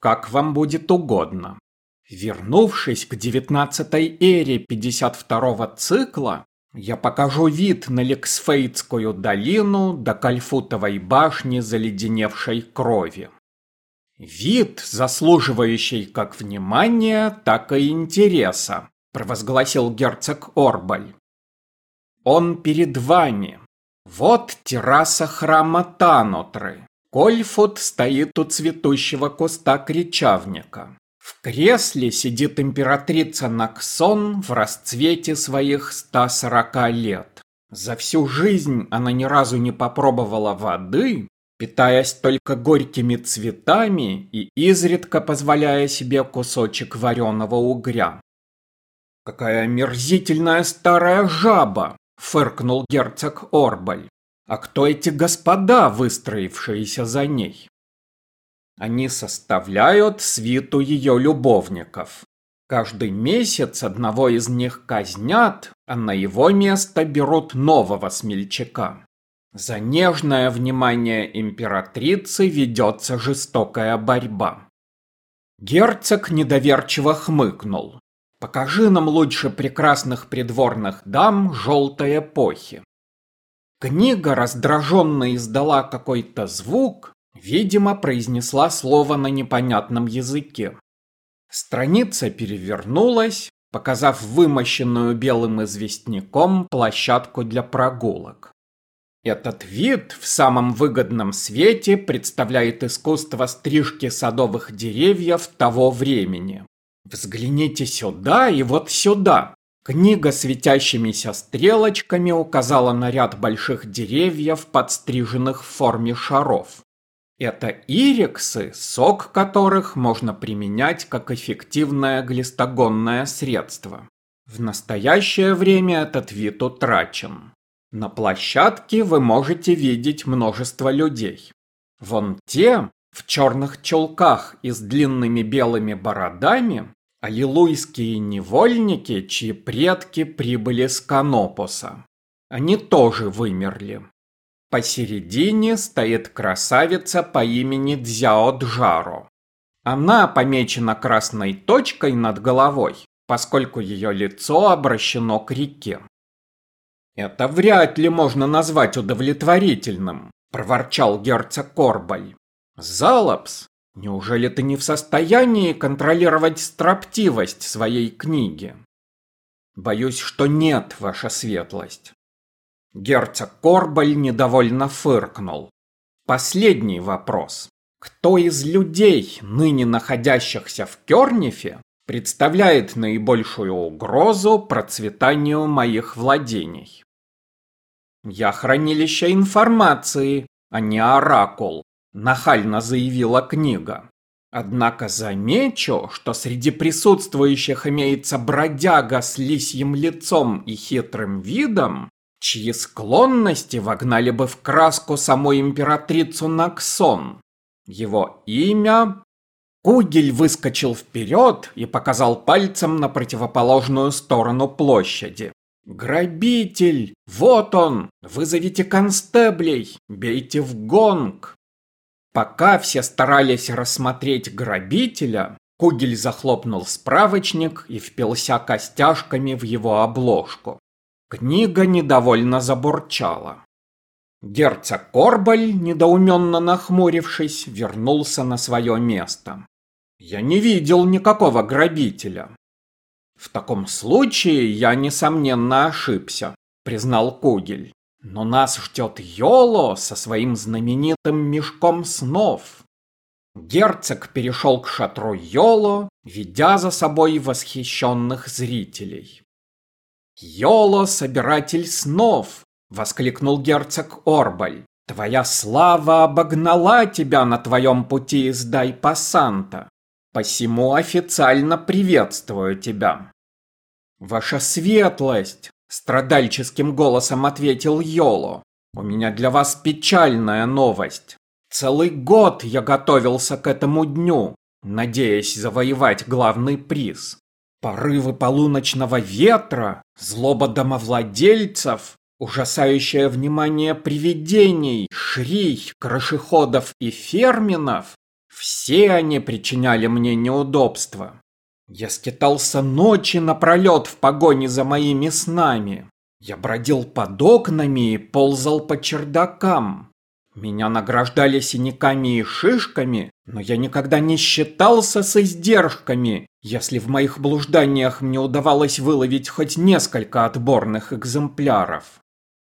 как вам будет угодно. Вернувшись к девятнадцатой эре 52-го цикла, я покажу вид на Лексфейтскую долину до Кальфутовой башни заледеневшей крови. Вид, заслуживающий как внимания, так и интереса, провозгласил герцог Орбаль. Он перед вами. Вот терраса храма Танотры. Кольфут стоит у цветущего куста кричавника. В кресле сидит императрица Наксон в расцвете своих 140 лет. За всю жизнь она ни разу не попробовала воды, питаясь только горькими цветами и изредка позволяя себе кусочек вареного угря. «Какая омерзительная старая жаба!» — фыркнул герцог Орбаль. «А кто эти господа, выстроившиеся за ней?» Они составляют свиту ее любовников. Каждый месяц одного из них казнят, а на его место берут нового смельчака. За нежное внимание императрицы ведется жестокая борьба. Герцог недоверчиво хмыкнул. «Покажи нам лучше прекрасных придворных дам желтой эпохи». Книга раздраженно издала какой-то звук, Видимо, произнесла слово на непонятном языке. Страница перевернулась, показав вымощенную белым известняком площадку для прогулок. Этот вид в самом выгодном свете представляет искусство стрижки садовых деревьев того времени. Взгляните сюда и вот сюда. Книга светящимися стрелочками указала на ряд больших деревьев, подстриженных в форме шаров. Это ирексы, сок которых можно применять как эффективное глистогонное средство. В настоящее время этот вид утрачен. На площадке вы можете видеть множество людей. Вон те, в черных чулках и с длинными белыми бородами, аллилуйские невольники, чьи предки прибыли с Канопуса. Они тоже вымерли. Посередине стоит красавица по имени Дзяо Джаро. Она помечена красной точкой над головой, поскольку ее лицо обращено к реке. «Это вряд ли можно назвать удовлетворительным», – проворчал герцог Корбаль. «Залапс, неужели ты не в состоянии контролировать строптивость своей книги?» «Боюсь, что нет, ваша светлость. Герцог Корбаль недовольно фыркнул. Последний вопрос. Кто из людей, ныне находящихся в Кернифе, представляет наибольшую угрозу процветанию моих владений? Я хранилище информации, а не оракул, нахально заявила книга. Однако замечу, что среди присутствующих имеется бродяга с лисьим лицом и хитрым видом, чьи склонности вогнали бы в краску саму императрицу Наксон. Его имя... Кугель выскочил вперед и показал пальцем на противоположную сторону площади. «Грабитель! Вот он! Вызовите констеблей! Бейте в гонг!» Пока все старались рассмотреть грабителя, Кугель захлопнул справочник и впился костяшками в его обложку. Книга недовольно забурчала. Герцог Корбаль, недоуменно нахмурившись, вернулся на свое место. «Я не видел никакого грабителя». «В таком случае я, несомненно, ошибся», — признал Кугель. «Но нас ждет Йоло со своим знаменитым мешком снов». Герцог перешел к шатру Йоло, ведя за собой восхищенных зрителей. «Йоло, собиратель снов!» — воскликнул герцог Орбаль. «Твоя слава обогнала тебя на твоем пути из Дай-Пассанта. Посему официально приветствую тебя». «Ваша светлость!» — страдальческим голосом ответил Йоло. «У меня для вас печальная новость. Целый год я готовился к этому дню, надеясь завоевать главный приз. Порывы полуночного ветра, злоба домовладельцев, ужасающее внимание привидений, шрий, крышеходов и ферминов Все они причиняли мне неудобства. Я скитался ночи напролет в погоне за моими снами. Я бродил под окнами и ползал по чердакам. Меня награждали синяками и шишками, но я никогда не считался с издержками, если в моих блужданиях мне удавалось выловить хоть несколько отборных экземпляров.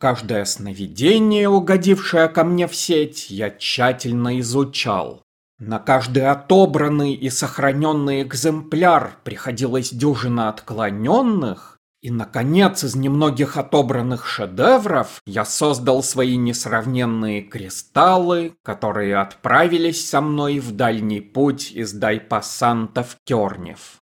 Каждое сновидение, угодившее ко мне в сеть, я тщательно изучал. На каждый отобранный и сохраненный экземпляр приходилось дюжина отклоненных, и, наконец, из немногих отобранных шедевров я создал свои несравненные кристаллы, которые отправились со мной в дальний путь из Дайпассанта в Кернев.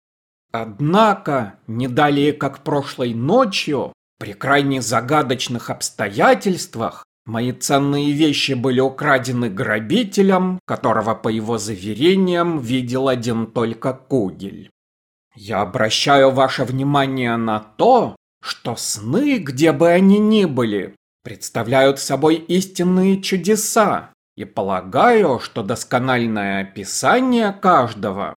Однако, не далее как прошлой ночью, при крайне загадочных обстоятельствах, мои ценные вещи были украдены грабителем, которого, по его заверениям, видел один только Кугель. Я обращаю ваше внимание на то, что сны, где бы они ни были, представляют собой истинные чудеса, и полагаю, что доскональное описание каждого.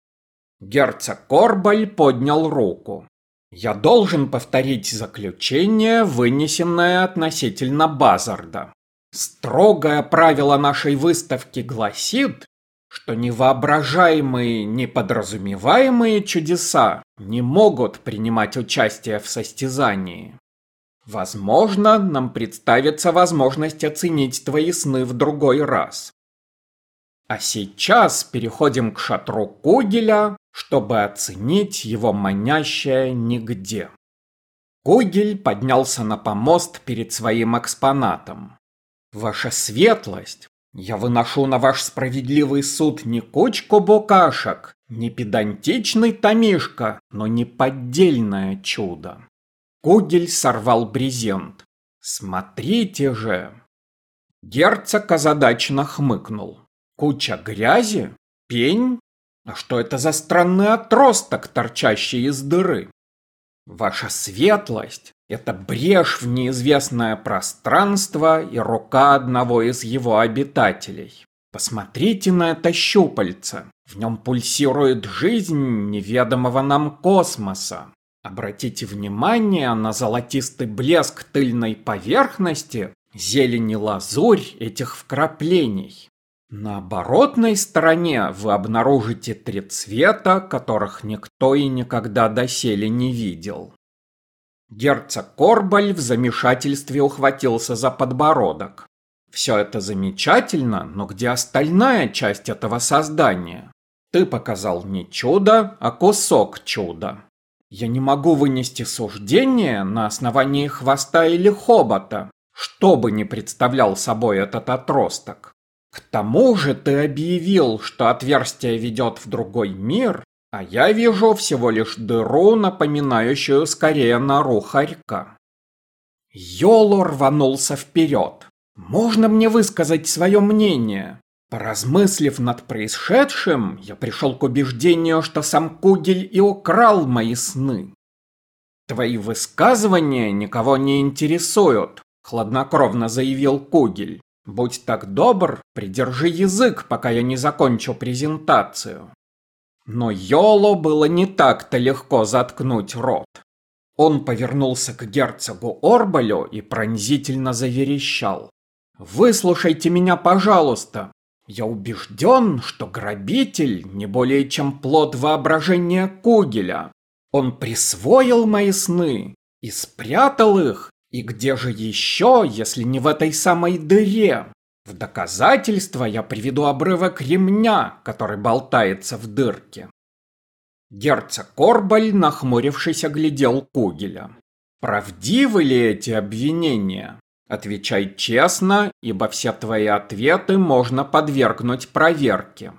Герцог Корбаль поднял руку. Я должен повторить заключение, вынесенное относительно Базарда. Строгое правило нашей выставки гласит, что невоображаемые, неподразумеваемые чудеса не могут принимать участие в состязании. Возможно, нам представится возможность оценить твои сны в другой раз. А сейчас переходим к шатру Кугеля, чтобы оценить его манящее нигде. Кугель поднялся на помост перед своим экспонатом. Ваша светлость, я выношу на ваш справедливый суд не кучку букашек, не педантичный томишка, но не поддельное чудо. Кугель сорвал брезент. Смотрите же! Герцог озадаченно хмыкнул. Куча грязи? Пень? А что это за странный отросток, торчащий из дыры? Ваша светлость, это брешь в неизвестное пространство и рука одного из его обитателей. Посмотрите на это щупальце. В нем пульсирует жизнь неведомого нам космоса. Обратите внимание на золотистый блеск тыльной поверхности, зелень и лазурь этих вкраплений. На оборотной стороне вы обнаружите три цвета, которых никто и никогда доселе не видел. Герцог Корбаль в замешательстве ухватился за подбородок. Все это замечательно, но где остальная часть этого создания? Ты показал не чудо, а кусок чуда. Я не могу вынести суждение на основании хвоста или хобота, что бы ни представлял собой этот отросток. К тому же ты объявил, что отверстие ведет в другой мир, а я вижу всего лишь дыру, напоминающую скорее нору хорька. Йоло рванулся вперед. Можно мне высказать свое мнение? Поразмыслив над происшедшим, я пришел к убеждению, что сам Кугель и украл мои сны. Твои высказывания никого не интересуют, хладнокровно заявил Кугель. Будь так добр, придержи язык, пока я не закончу презентацию. Но Йоло было не так-то легко заткнуть рот. Он повернулся к герцогу Орбалю и пронзительно заверещал. «Выслушайте меня, пожалуйста. Я убежден, что грабитель не более чем плод воображения Кугеля. Он присвоил мои сны и спрятал их и где же еще, если не в этой самой дыре? В доказательство я приведу обрывок ремня, который болтается в дырке. Герцог Корбаль, нахмурившись, оглядел Кугеля. Правдивы ли эти обвинения? Отвечай честно, ибо все твои ответы можно подвергнуть проверке.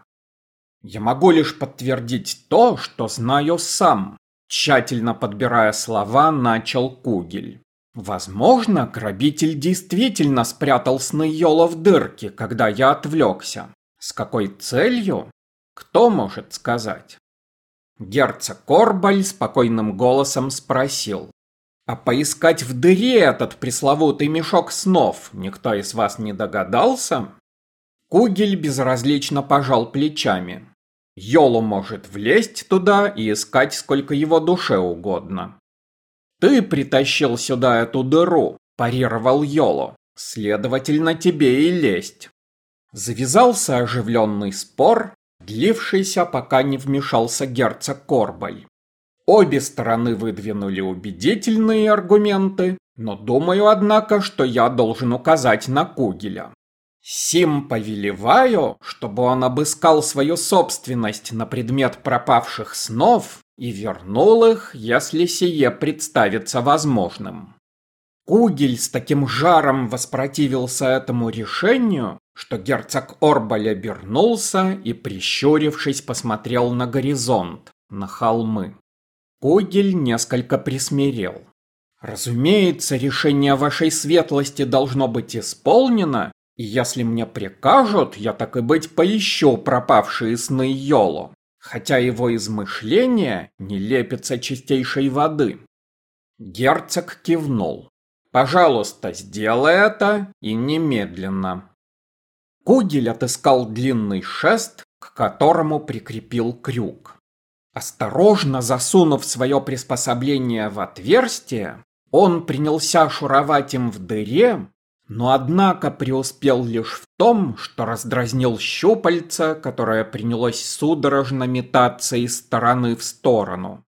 Я могу лишь подтвердить то, что знаю сам. Тщательно подбирая слова, начал Кугель. Возможно, грабитель действительно спрятал сны в дырке, когда я отвлекся. С какой целью? Кто может сказать? Герцог Корбаль спокойным голосом спросил. А поискать в дыре этот пресловутый мешок снов никто из вас не догадался? Кугель безразлично пожал плечами. Йолу может влезть туда и искать сколько его душе угодно. «Ты притащил сюда эту дыру», – парировал Йолу. «Следовательно, тебе и лезть». Завязался оживленный спор, длившийся, пока не вмешался герцог Корбаль. Обе стороны выдвинули убедительные аргументы, но думаю, однако, что я должен указать на Кугеля. Сим повелеваю, чтобы он обыскал свою собственность на предмет пропавших снов и вернул их, если сие представится возможным. Кугель с таким жаром воспротивился этому решению, что герцог Орбаль обернулся и, прищурившись, посмотрел на горизонт, на холмы. Кугель несколько присмирел. «Разумеется, решение вашей светлости должно быть исполнено, и если мне прикажут, я так и быть поищу пропавшие сны Йоло, хотя его измышления не лепятся чистейшей воды». Герцог кивнул. Пожалуйста, сделай это и немедленно. Кугель отыскал длинный шест, к которому прикрепил крюк. Осторожно засунув свое приспособление в отверстие, он принялся шуровать им в дыре, но однако преуспел лишь в том, что раздразнил щупальца, которое принялось судорожно метаться из стороны в сторону.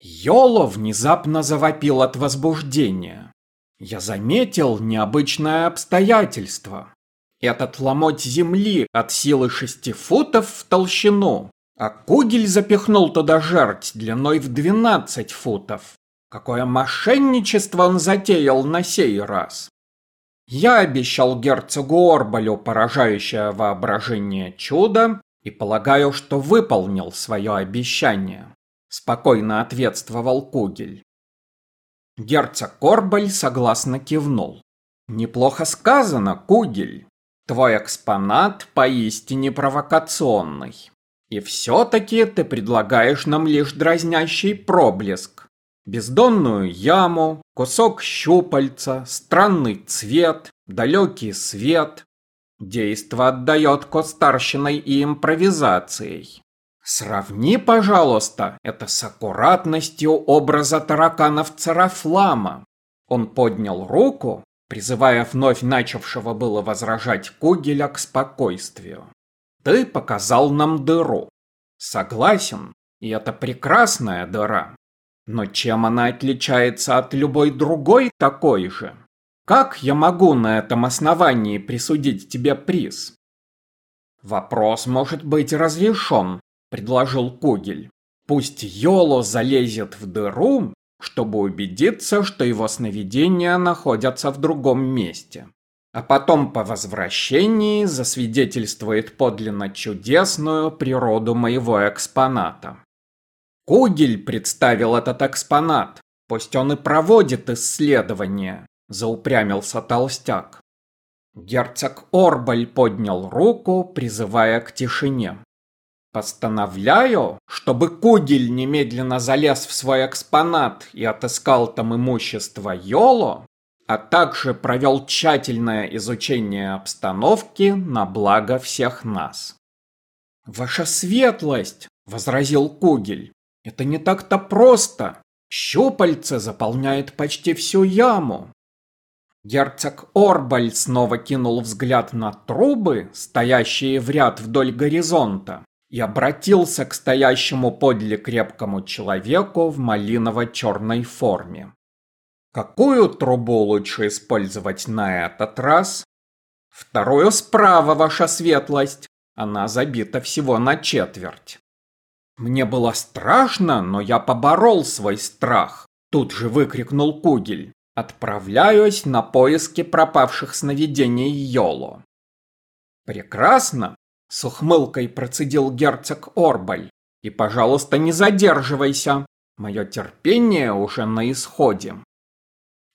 Йоло внезапно завопил от возбуждения. Я заметил необычное обстоятельство. Этот ломоть земли от силы шести футов в толщину, а Кугель запихнул туда жерть длиной в двенадцать футов. Какое мошенничество он затеял на сей раз. Я обещал герцогу Орбалю поражающее воображение чудо и полагаю, что выполнил свое обещание. Спокойно ответствовал Кугель. Герцог Корбаль согласно кивнул. «Неплохо сказано, Кугель. Твой экспонат поистине провокационный. И все-таки ты предлагаешь нам лишь дразнящий проблеск. Бездонную яму, кусок щупальца, странный цвет, далекий свет. Действо отдает костарщиной и импровизацией. Сравни, пожалуйста, это с аккуратностью образа тараканов Царафлама. Он поднял руку, призывая вновь начавшего было возражать Кугеля к спокойствию. Ты показал нам дыру. Согласен, и это прекрасная дыра. Но чем она отличается от любой другой такой же? Как я могу на этом основании присудить тебе приз? Вопрос может быть разрешен, предложил Кугель. Пусть Йоло залезет в дыру, чтобы убедиться, что его сновидения находятся в другом месте. А потом по возвращении засвидетельствует подлинно чудесную природу моего экспоната. Кугель представил этот экспонат, пусть он и проводит исследование, заупрямился толстяк. Герцог Орбаль поднял руку, призывая к тишине. Постановляю, чтобы Кугель немедленно залез в свой экспонат и отыскал там имущество Йоло, а также провел тщательное изучение обстановки на благо всех нас. «Ваша светлость!» — возразил Кугель. «Это не так-то просто. Щупальце заполняет почти всю яму». Герцог Орбаль снова кинул взгляд на трубы, стоящие в ряд вдоль горизонта, и обратился к стоящему подле крепкому человеку в малиново-черной форме. Какую трубу лучше использовать на этот раз? Вторую справа, ваша светлость. Она забита всего на четверть. Мне было страшно, но я поборол свой страх. Тут же выкрикнул Кугель. Отправляюсь на поиски пропавших сновидений Йоло. Прекрасно, с ухмылкой процедил герцог Орбаль. И, пожалуйста, не задерживайся. Мое терпение уже на исходе.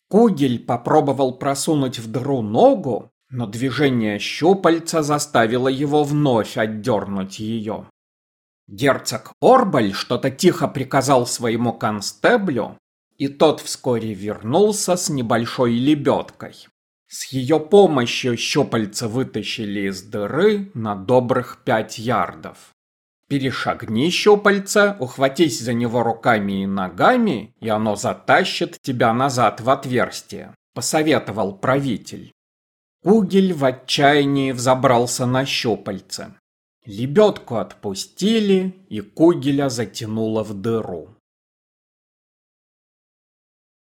Кугель попробовал просунуть в дыру ногу, но движение щупальца заставило его вновь отдернуть ее. Герцог Орбаль что-то тихо приказал своему констеблю, и тот вскоре вернулся с небольшой лебедкой. С ее помощью щупальца вытащили из дыры на добрых пять ярдов. Перешагни щупальца, ухватись за него руками и ногами, и оно затащит тебя назад в отверстие, посоветовал правитель. Кугель в отчаянии взобрался на щупальце. Лебедку отпустили, и Кугеля затянуло в дыру.